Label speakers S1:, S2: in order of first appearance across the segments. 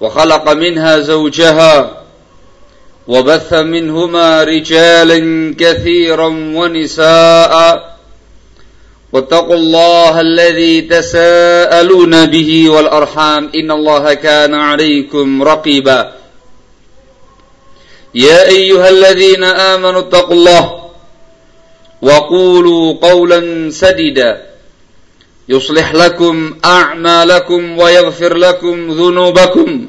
S1: وخلق منها زوجها وبث منهما رجالا كثيرا ونساء واتقوا الله الذي تساءلون به والأرحام إن الله كان عليكم رقيبا يا أيها الذين آمنوا اتقوا الله وقولوا قولا سديدا يصلح لكم أعمالكم ويغفر لكم ذنوبكم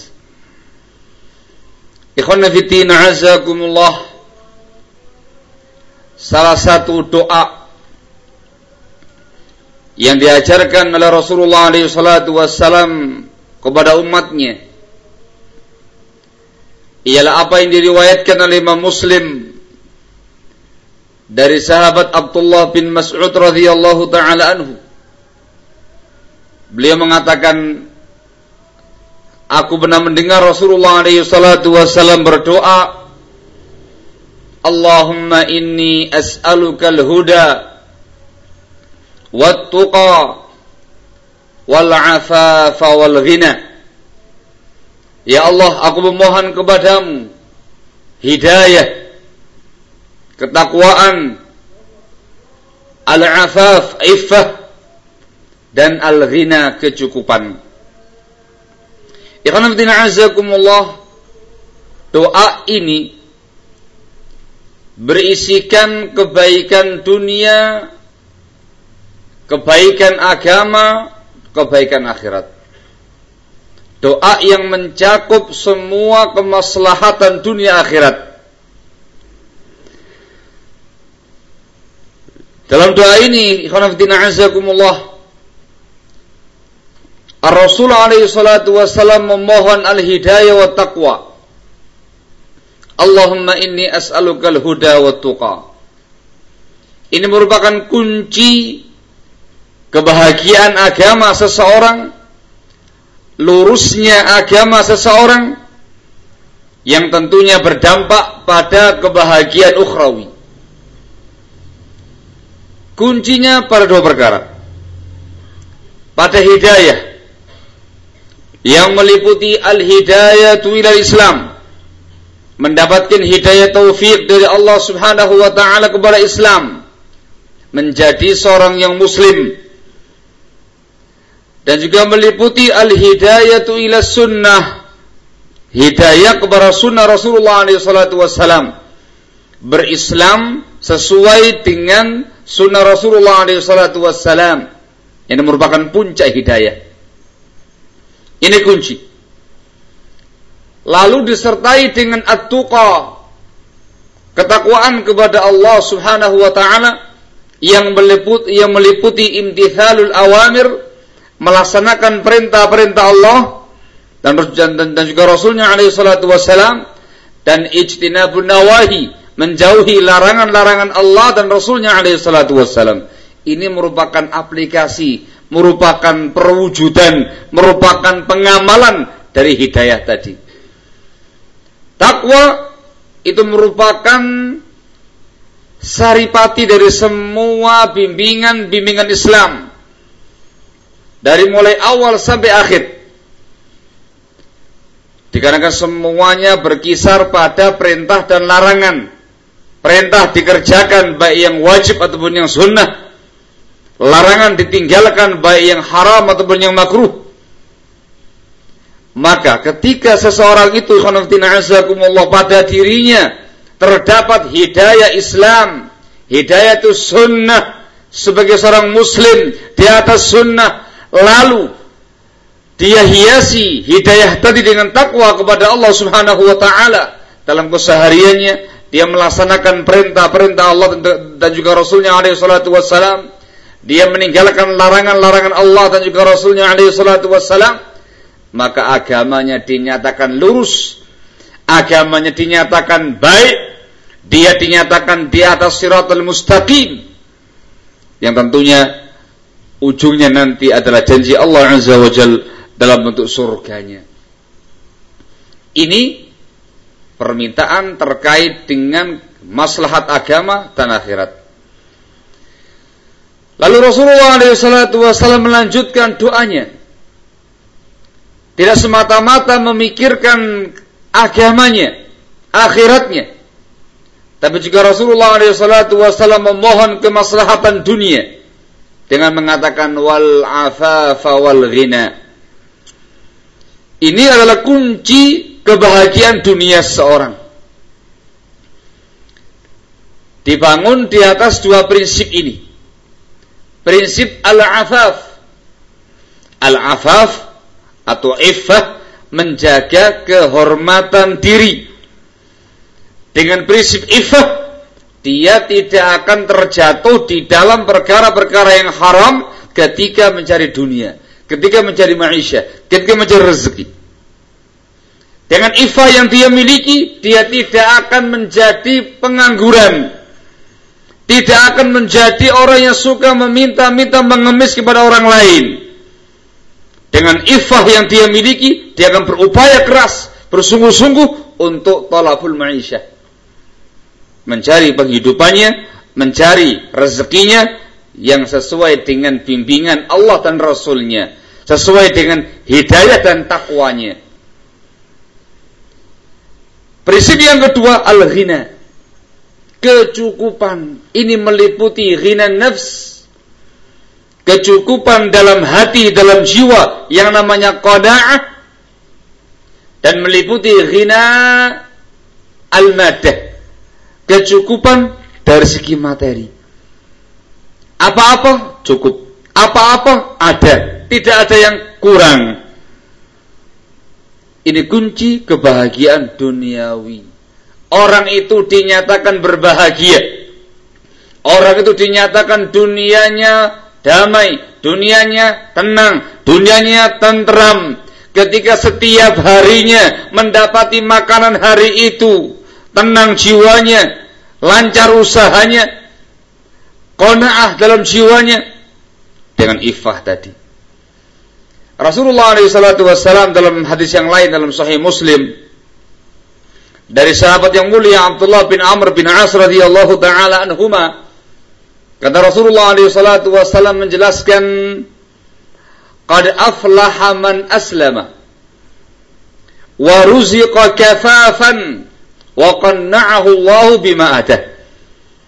S1: Ikhwan fitin azakumullah Salah satu doa yang diajarkan oleh Rasulullah SAW kepada umatnya ialah apa yang diriwayatkan oleh Imam Muslim dari sahabat Abdullah bin Mas'ud radhiyallahu taala anhu. Beliau mengatakan Aku pernah mendengar Rasulullah SAW berdoa Allahumma inni as'aluka al-huda wat-tuqa wal-afafa wal-ghina Ya Allah aku memohon kepadamu hidayah ketakwaan al-afaf iffah dan al-ghina kecukupan. Ikhwan azakumullah doa ini berisikan kebaikan dunia, kebaikan agama, kebaikan akhirat. Doa yang mencakup semua kemaslahatan dunia akhirat. Dalam doa ini, ikhwan azakumullah Ar-Rasul alaihi salatu wassalam memohon al-hidayah wa taqwa. Allahumma inni as'aluka al-huda wa tuqa. Ini merupakan kunci kebahagiaan agama seseorang, lurusnya agama seseorang yang tentunya berdampak pada kebahagiaan ukhrawi. Kuncinya pada dua perkara. Pada hidayah yang meliputi al-hidayah ila Islam. Mendapatkan hidayah taufik dari Allah Subhanahu wa taala kepada Islam. Menjadi seorang yang muslim. Dan juga meliputi al-hidayah ila sunnah. Hidayah kepada sunnah Rasulullah SAW berislam sesuai dengan sunnah Rasulullah SAW yang merupakan puncak hidayah ini kunci. Lalu disertai dengan at-tuqa. Ketakwaan kepada Allah Subhanahu wa taala yang meliputi yang meliputi imtithalul awamir, melaksanakan perintah-perintah Allah dan, dan, dan juga Rasulnya alaihi salatu wassalam dan ijtinabun nawahi, menjauhi larangan-larangan Allah dan Rasulnya alaihi salatu wassalam. Ini merupakan aplikasi merupakan perwujudan, merupakan pengamalan dari hidayah tadi. Takwa itu merupakan saripati dari semua bimbingan-bimbingan Islam. Dari mulai awal sampai akhir. Dikarenakan semuanya berkisar pada perintah dan larangan. Perintah dikerjakan baik yang wajib ataupun yang sunnah. Larangan ditinggalkan baik yang haram ataupun yang makruh. Maka ketika seseorang itu pada dirinya terdapat hidayah Islam, hidayah itu sunnah sebagai seorang muslim di atas sunnah, lalu dia hiasi hidayah tadi dengan takwa kepada Allah Subhanahu wa taala dalam kesehariannya dia melaksanakan perintah-perintah Allah dan juga Rasulnya alaihi salatu wassalam dia meninggalkan larangan-larangan Allah dan juga Rasulnya alaihi salatu wassalam maka agamanya dinyatakan lurus, agamanya dinyatakan baik, dia dinyatakan di atas siratul mustaqim. Yang tentunya ujungnya nanti adalah janji Allah Azza wa Jal dalam bentuk surganya. Ini permintaan terkait dengan maslahat agama dan akhirat. Lalu Rasulullah SAW melanjutkan doanya. Tidak semata-mata memikirkan agamanya, akhiratnya. Tapi juga Rasulullah SAW memohon kemaslahatan dunia dengan mengatakan wal afafa wal ghina. Ini adalah kunci kebahagiaan dunia seorang. Dibangun di atas dua prinsip ini. Prinsip al-afaf. Al-afaf atau iffah menjaga kehormatan diri. Dengan prinsip iffah dia tidak akan terjatuh di dalam perkara-perkara yang haram ketika mencari dunia, ketika mencari maisha, ketika mencari rezeki. Dengan iffah yang dia miliki, dia tidak akan menjadi pengangguran. Tidak akan menjadi orang yang suka meminta-minta mengemis kepada orang lain dengan ifah yang dia miliki, dia akan berupaya keras, bersungguh-sungguh untuk talabul ma'isyah. Mencari penghidupannya, mencari rezekinya yang sesuai dengan bimbingan Allah dan Rasulnya. Sesuai dengan hidayah dan takwanya. Prinsip yang kedua, al-ghina. Kecukupan. Ini meliputi ghina nafs kecukupan dalam hati, dalam jiwa yang namanya qanaah dan meliputi ghina al-madah. Kecukupan dari segi materi. Apa-apa cukup. Apa-apa ada. Tidak ada yang kurang. Ini kunci kebahagiaan duniawi. Orang itu dinyatakan berbahagia. Orang itu dinyatakan dunianya damai, dunianya tenang, dunianya tentram. Ketika setiap harinya mendapati makanan hari itu, tenang jiwanya, lancar usahanya, kona'ah dalam jiwanya dengan ifah tadi. Rasulullah SAW dalam hadis yang lain dalam Sahih Muslim dari sahabat yang mulia Abdullah bin Amr bin As radhiyallahu taala anhuma Kata Rasulullah SAW menjelaskan, Qad aflaha man aslama, wa ruziqa kafafan, wa qanna'ahu Allah bima adah.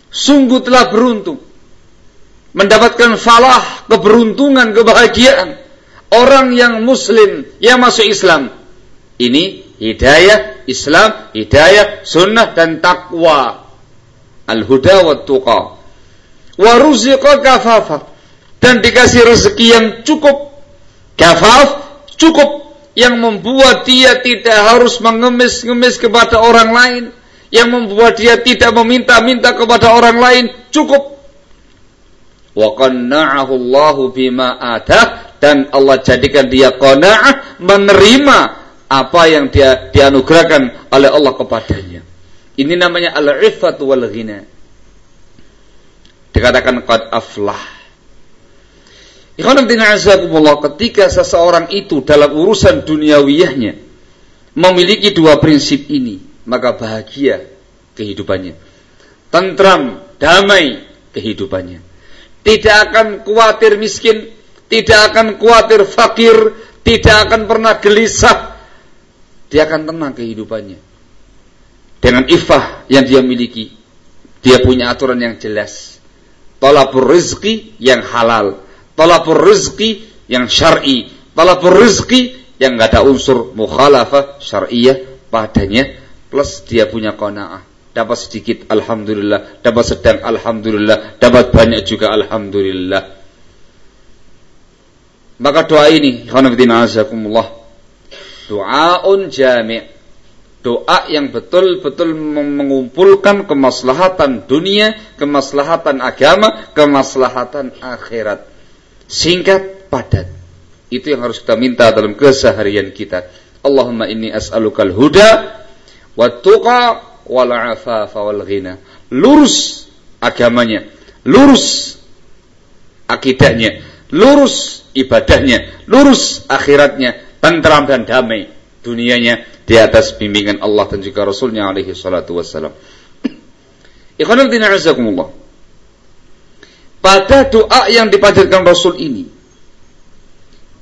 S1: Sungguh telah beruntung, mendapatkan falah, keberuntungan, kebahagiaan, orang yang muslim, yang masuk Islam. Ini hidayah Islam, hidayah sunnah dan takwa. Al-huda wa tuqa. Waruziqa kafafa dan dikasih rezeki yang cukup. Kafaf cukup. Yang membuat dia tidak harus mengemis-ngemis kepada orang lain. Yang membuat dia tidak meminta-minta kepada orang lain cukup. Wa qanna'ahu bima atah dan Allah jadikan dia qanaah menerima apa yang dia dianugerahkan oleh Allah kepadanya ini namanya al-iffat wal ghina Dikatakan qad aflah. ketika seseorang itu dalam urusan duniawiyahnya memiliki dua prinsip ini, maka bahagia kehidupannya. Tentram damai kehidupannya. Tidak akan khawatir miskin, tidak akan khawatir fakir, tidak akan pernah gelisah. Dia akan tenang kehidupannya. Dengan ifah yang dia miliki, dia punya aturan yang jelas. Talabur rizki yang halal, talabur rizki yang syar'i, talabur rizki yang nggak ada unsur mukhalafah syariah padanya. Plus dia punya qanaah. Dapat sedikit alhamdulillah. Dapat sedang alhamdulillah. Dapat banyak juga alhamdulillah. Maka doa ini azakumullah doaun jami' doa yang betul-betul mengumpulkan kemaslahatan dunia, kemaslahatan agama, kemaslahatan akhirat. Singkat, padat. Itu yang harus kita minta dalam keseharian kita. Allahumma inni as'alukal huda wa tuqa wal afafa wal ghina. Lurus agamanya, lurus akidahnya, lurus ibadahnya, lurus akhiratnya, tentram dan damai dunianya di atas bimbingan Allah dan juga Rasulnya alaihi salatu wassalam. Ikhwanul Pada doa yang dipanjatkan Rasul ini,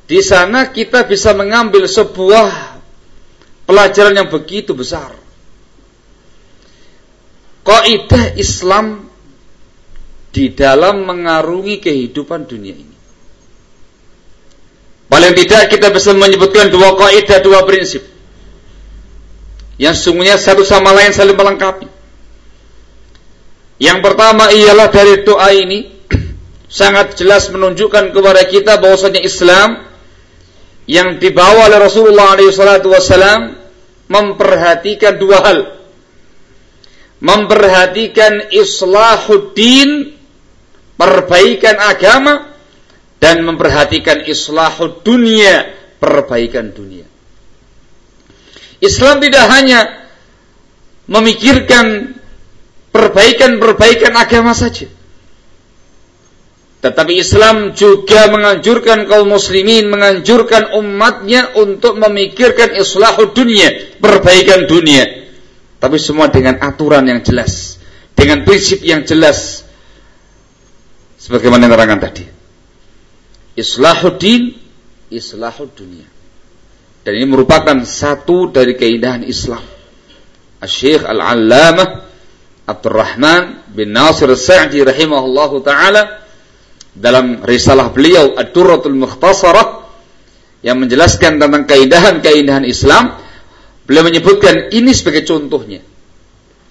S1: di sana kita bisa mengambil sebuah pelajaran yang begitu besar. Kaidah Islam di dalam mengarungi kehidupan dunia ini. Paling tidak kita bisa menyebutkan dua kaidah, dua prinsip. Yang sungguhnya satu sama lain saling melengkapi. Yang pertama ialah dari doa ini sangat jelas menunjukkan kepada kita bahwasanya Islam yang dibawa oleh Rasulullah SAW memperhatikan dua hal. Memperhatikan islahuddin, perbaikan agama, dan memperhatikan islahud dunia, perbaikan dunia. Islam tidak hanya memikirkan perbaikan-perbaikan agama saja tetapi Islam juga menganjurkan kaum muslimin, menganjurkan umatnya untuk memikirkan islahul dunia, perbaikan dunia. Tapi semua dengan aturan yang jelas, dengan prinsip yang jelas. Sebagaimana yang terangkan tadi. Islahul din, islahul dunia. Dan ini merupakan satu dari keindahan Islam. Al-Syeikh Al-Allamah Abdurrahman bin Nasir Al-Sa'di rahimahullahu ta'ala dalam risalah beliau Ad-Durratul Mukhtasarah yang menjelaskan tentang keindahan-keindahan Islam, beliau menyebutkan ini sebagai contohnya.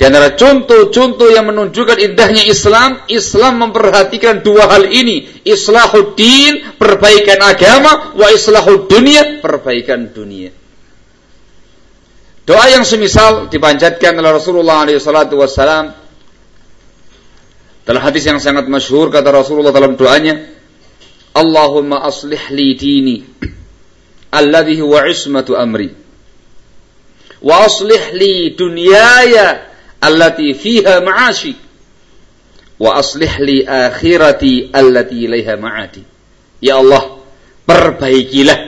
S1: Di antara contoh-contoh yang menunjukkan indahnya Islam, Islam memperhatikan dua hal ini. Islahul din, perbaikan agama, wa islahul dunia, perbaikan dunia. Doa yang semisal dipanjatkan oleh Rasulullah SAW dalam hadis yang sangat masyhur kata Rasulullah dalam doanya, Allahumma aslih li dini alladhi huwa ismatu amri wa aslih li dunyaya allati fiha ma'ashi wa aslih li akhirati allati ilaiha ma'adi. Ya Allah, perbaikilah,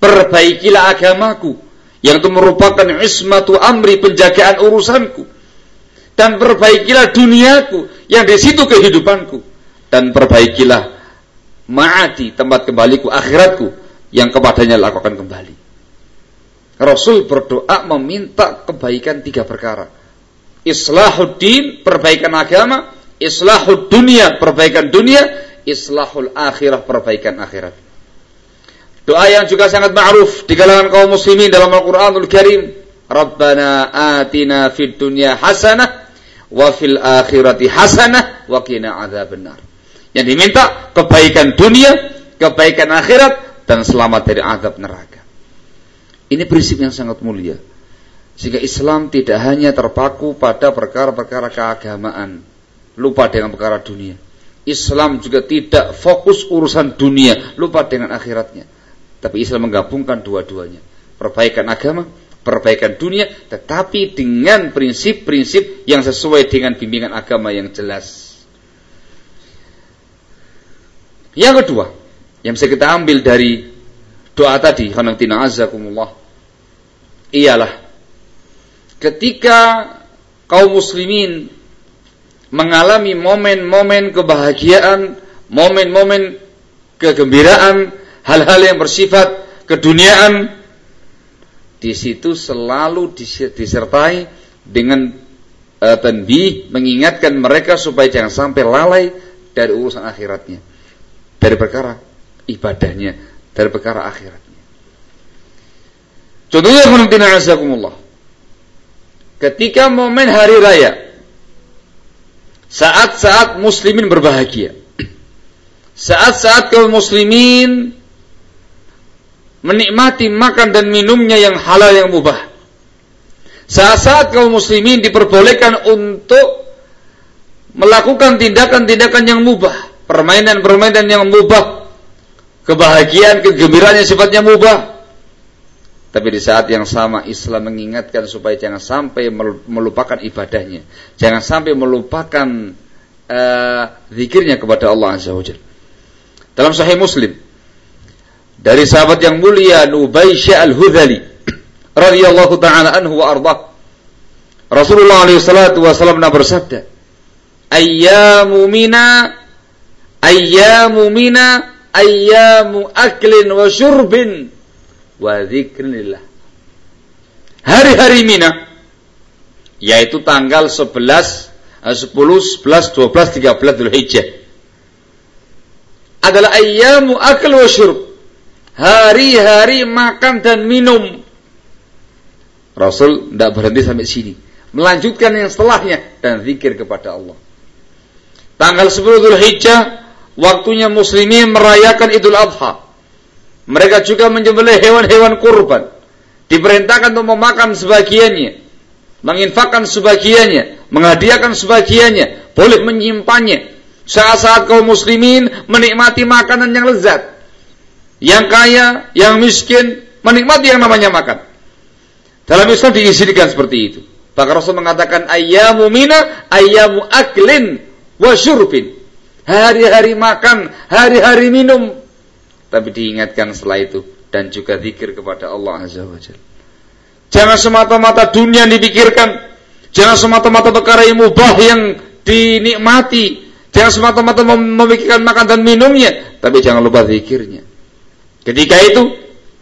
S1: perbaikilah agamaku yang itu merupakan ismatu amri penjagaan urusanku dan perbaikilah duniaku yang di situ kehidupanku dan perbaikilah ma'ati tempat kembaliku akhiratku yang kepadanya lakukan kembali. Rasul berdoa meminta kebaikan tiga perkara. Islahuddin, perbaikan agama, islahud dunia, perbaikan dunia, islahul akhirah, perbaikan akhirat. Doa yang juga sangat ma'ruf di kalangan kaum muslimin dalam Al-Qur'anul Karim. Rabbana atina fid dunya hasanah wa fil akhirati hasanah wa qina adzabannar. Yang diminta kebaikan dunia, kebaikan akhirat dan selamat dari azab neraka. Ini prinsip yang sangat mulia. Sehingga Islam tidak hanya terpaku pada perkara-perkara keagamaan, lupa dengan perkara dunia. Islam juga tidak fokus urusan dunia, lupa dengan akhiratnya. Tapi Islam menggabungkan dua-duanya. Perbaikan agama perbaikan dunia tetapi dengan prinsip-prinsip yang sesuai dengan bimbingan agama yang jelas. Yang kedua, yang bisa kita ambil dari doa tadi, khanatina azakumullah, ialah ketika kaum muslimin mengalami momen-momen kebahagiaan, momen-momen kegembiraan, hal-hal yang bersifat keduniaan, di situ selalu disertai dengan uh, mengingatkan mereka supaya jangan sampai lalai dari urusan akhiratnya, dari perkara ibadahnya, dari perkara akhiratnya. Contohnya azakumullah. Ketika momen hari raya, saat-saat muslimin berbahagia, saat-saat kaum muslimin menikmati makan dan minumnya yang halal yang mubah. Saat-saat kaum muslimin diperbolehkan untuk melakukan tindakan-tindakan yang mubah, permainan-permainan yang mubah, kebahagiaan, kegembiraan yang sifatnya mubah. Tapi di saat yang sama Islam mengingatkan supaya jangan sampai melupakan ibadahnya, jangan sampai melupakan uh, zikirnya kepada Allah Azza wa Dalam Sahih Muslim dari sahabat yang mulia Nubaisy al-Hudzali radhiyallahu taala anhu wa arda. Rasulullah alaihi salatu wasallam bersabda, "Ayyamu mina ayyamu mina ayyamu aklin wa syurbin wa dzikrillah." Hari-hari Mina yaitu tanggal 11 10, 11, 12, 13 Dzulhijjah adalah ayyamu akl wa syurb hari-hari makan dan minum. Rasul tidak berhenti sampai sini. Melanjutkan yang setelahnya dan zikir kepada Allah. Tanggal 10 Dhul Hijjah, waktunya muslimin merayakan Idul Adha. Mereka juga menyembelih hewan-hewan kurban. Diperintahkan untuk memakan sebagiannya, menginfakkan sebagiannya, menghadiahkan sebagiannya, boleh menyimpannya. Saat-saat kaum muslimin menikmati makanan yang lezat, yang kaya, yang miskin, menikmati yang namanya makan. Dalam Islam diizinkan seperti itu. Bahkan Rasul mengatakan ayyamu mina, ayyamu aklin wa syurbin. Hari-hari makan, hari-hari minum. Tapi diingatkan setelah itu dan juga zikir kepada Allah Azza wa Jalla. Jangan semata-mata dunia dipikirkan. Jangan semata-mata perkara yang mubah yang dinikmati. Jangan semata-mata memikirkan makan dan minumnya. Tapi jangan lupa zikirnya. Ketika itu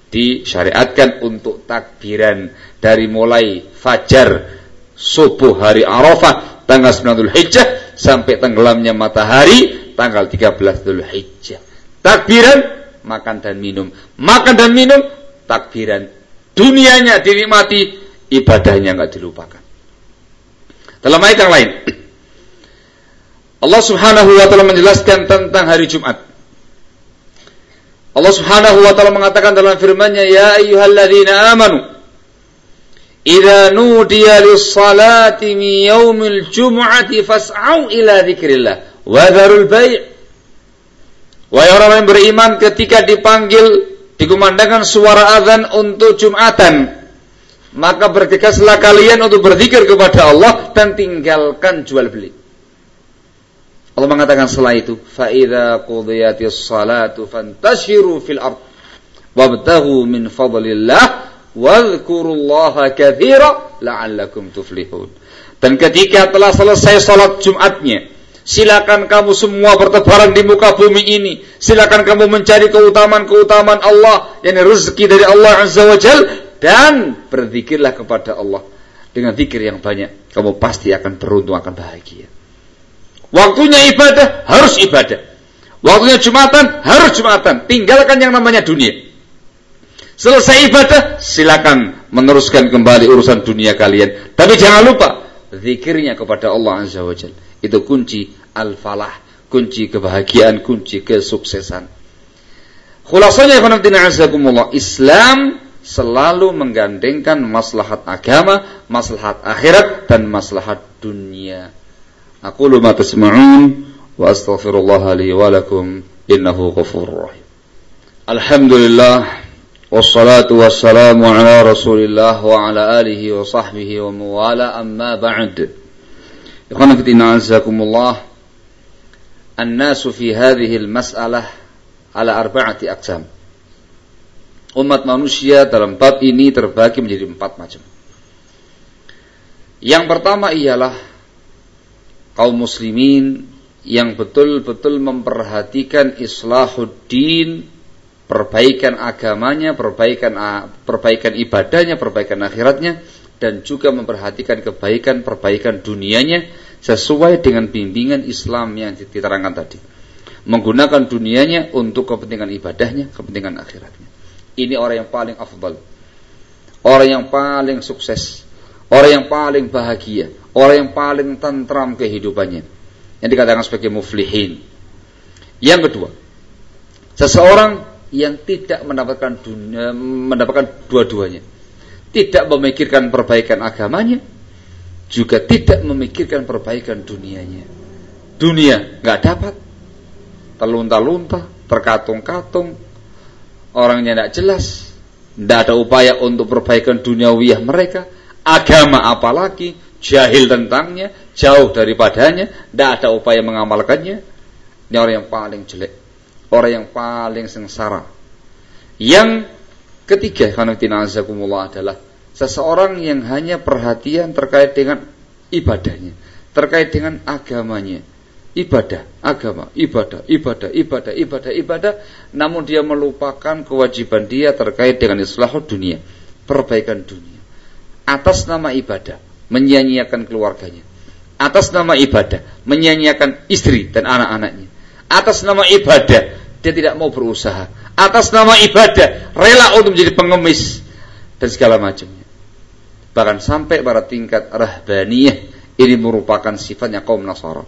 S1: disyariatkan untuk takbiran dari mulai fajar subuh hari Arafah tanggal 9 Dhul Hijjah sampai tenggelamnya matahari tanggal 13 Dhul Hijjah. Takbiran makan dan minum. Makan dan minum takbiran. Dunianya dinikmati, ibadahnya nggak dilupakan. Dalam ayat yang lain Allah Subhanahu wa taala menjelaskan tentang hari Jumat. Allah Subhanahu wa taala mengatakan dalam firman-Nya, "Ya ayyuhalladzina amanu, idza nudiya lis-salati min yaumil jum'ati fas'au ila dzikrillah wa dzarul bai'." Wahai orang yang beriman ketika dipanggil dikumandangkan suara azan untuk Jumatan, maka bergegaslah kalian untuk berzikir kepada Allah dan tinggalkan jual beli. Allah mengatakan setelah itu, "Fa qudiyatis salatu fantashiru fil ard wabtaghu min fadlillah wadhkurullaha katsira la'allakum tuflihun." Dan ketika telah selesai salat Jumatnya, silakan kamu semua bertebaran di muka bumi ini. Silakan kamu mencari keutamaan-keutamaan Allah yang rezeki dari Allah Azza wa Jal dan berzikirlah kepada Allah dengan zikir yang banyak. Kamu pasti akan beruntung akan bahagia. Waktunya ibadah harus ibadah. Waktunya Jumatan harus Jumatan. Tinggalkan yang namanya dunia. Selesai ibadah, silakan meneruskan kembali urusan dunia kalian. Tapi jangan lupa zikirnya kepada Allah Azza wa Jalla. Itu kunci al-falah, kunci kebahagiaan, kunci kesuksesan. Khulasanya Islam selalu menggandengkan maslahat agama, maslahat akhirat dan maslahat dunia. Aku luma tasma'un wa astaghfirullah li wa lakum innahu ghafurur rahim. Alhamdulillah wassalatu wassalamu ala Rasulillah wa ala alihi wa sahbihi wa mawala amma ba'd. Ikhwan fillah, an-nasu fi hadhihi al-mas'alah ala arba'ati aqsam. Umat manusia dalam bab ini terbagi menjadi empat macam. Yang pertama ialah kaum muslimin yang betul-betul memperhatikan islahuddin, perbaikan agamanya, perbaikan perbaikan ibadahnya, perbaikan akhiratnya dan juga memperhatikan kebaikan perbaikan dunianya sesuai dengan bimbingan Islam yang diterangkan tadi. Menggunakan dunianya untuk kepentingan ibadahnya, kepentingan akhiratnya. Ini orang yang paling afdal. Orang yang paling sukses. Orang yang paling bahagia orang yang paling tentram kehidupannya yang dikatakan sebagai muflihin yang kedua seseorang yang tidak mendapatkan dunia, mendapatkan dua-duanya tidak memikirkan perbaikan agamanya juga tidak memikirkan perbaikan dunianya. Dunia nggak dapat. Terlunta-lunta terkatung-katung. Orangnya tidak jelas. Tidak ada upaya untuk perbaikan duniawiyah mereka. Agama apalagi jahil tentangnya, jauh daripadanya, tidak ada upaya mengamalkannya. Ini orang yang paling jelek, orang yang paling sengsara. Yang ketiga, karena adalah seseorang yang hanya perhatian terkait dengan ibadahnya, terkait dengan agamanya. Ibadah, agama, ibadah, ibadah, ibadah, ibadah, ibadah, namun dia melupakan kewajiban dia terkait dengan islah dunia, perbaikan dunia. Atas nama ibadah, menyia-nyiakan keluarganya. Atas nama ibadah, menyia-nyiakan istri dan anak-anaknya. Atas nama ibadah, dia tidak mau berusaha. Atas nama ibadah, rela untuk menjadi pengemis dan segala macamnya. Bahkan sampai pada tingkat rahbaniyah ini merupakan sifatnya kaum Nasara.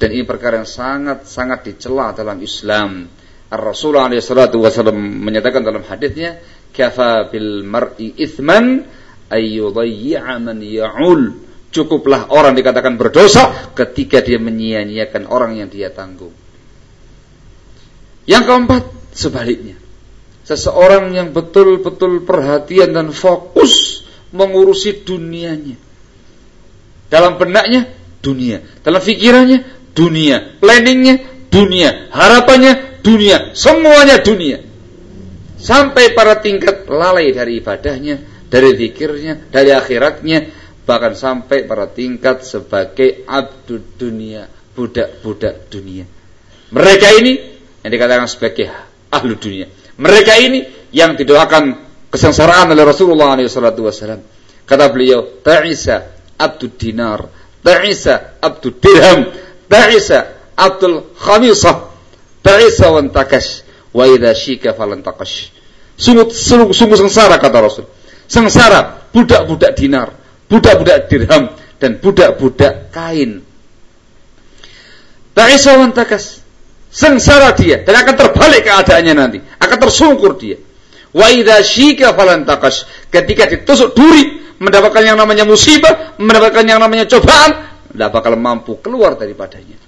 S1: Dan ini perkara yang sangat-sangat dicela dalam Islam. Rasulullah SAW menyatakan dalam hadisnya, "Kafa bil mar'i ithman ayyudayyi'a man ya'ul. Cukuplah orang dikatakan berdosa ketika dia menyia-nyiakan orang yang dia tanggung. Yang keempat, sebaliknya. Seseorang yang betul-betul perhatian dan fokus mengurusi dunianya. Dalam benaknya, dunia. Dalam pikirannya, dunia. Planningnya, dunia. Harapannya, dunia. Semuanya dunia. Sampai pada tingkat lalai dari ibadahnya, dari zikirnya, dari akhiratnya, bahkan sampai pada tingkat sebagai abdud dunia, budak-budak dunia. Mereka ini yang dikatakan sebagai ahlu dunia. Mereka ini yang didoakan kesengsaraan oleh Rasulullah SAW. Kata beliau, Ta'isa abdud dinar, Ta'isa abdud dirham, Ta'isa abdul khamisah, Ta'isa wantakash, wa idha shika falantakash. Sungguh, sungguh, sungguh sengsara kata Rasul sengsara budak-budak dinar, budak-budak dirham dan budak-budak kain. Ta'isawan takas. Sengsara dia dan akan terbalik keadaannya nanti, akan tersungkur dia. Wa idza syika falan. Ketika ditusuk duri, mendapatkan yang namanya musibah, mendapatkan yang namanya cobaan, tidak bakal mampu keluar daripadanya.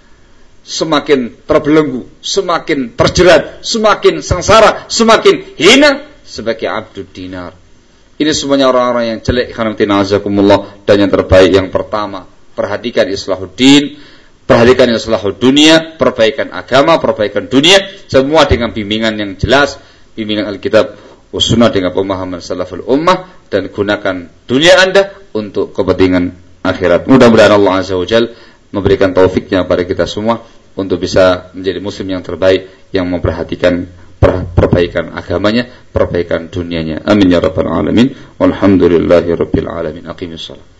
S1: Semakin terbelenggu, semakin terjerat, semakin sengsara, semakin hina sebagai abdul dinar. Ini semuanya orang-orang yang jelek azakumullah dan yang terbaik yang pertama perhatikan islahuddin, perhatikan islahud dunia, perbaikan agama, perbaikan dunia, semua dengan bimbingan yang jelas, bimbingan Alkitab sunnah dengan pemahaman salaful ummah dan gunakan dunia Anda untuk kepentingan akhirat. Mudah-mudahan Allah Azza wa Jal memberikan taufiknya pada kita semua untuk bisa menjadi muslim yang terbaik yang memperhatikan perbaikan agamanya, perbaikan dunianya. Amin ya rabbal alamin. Walhamdulillahi rabbil alamin. Aqimus salat.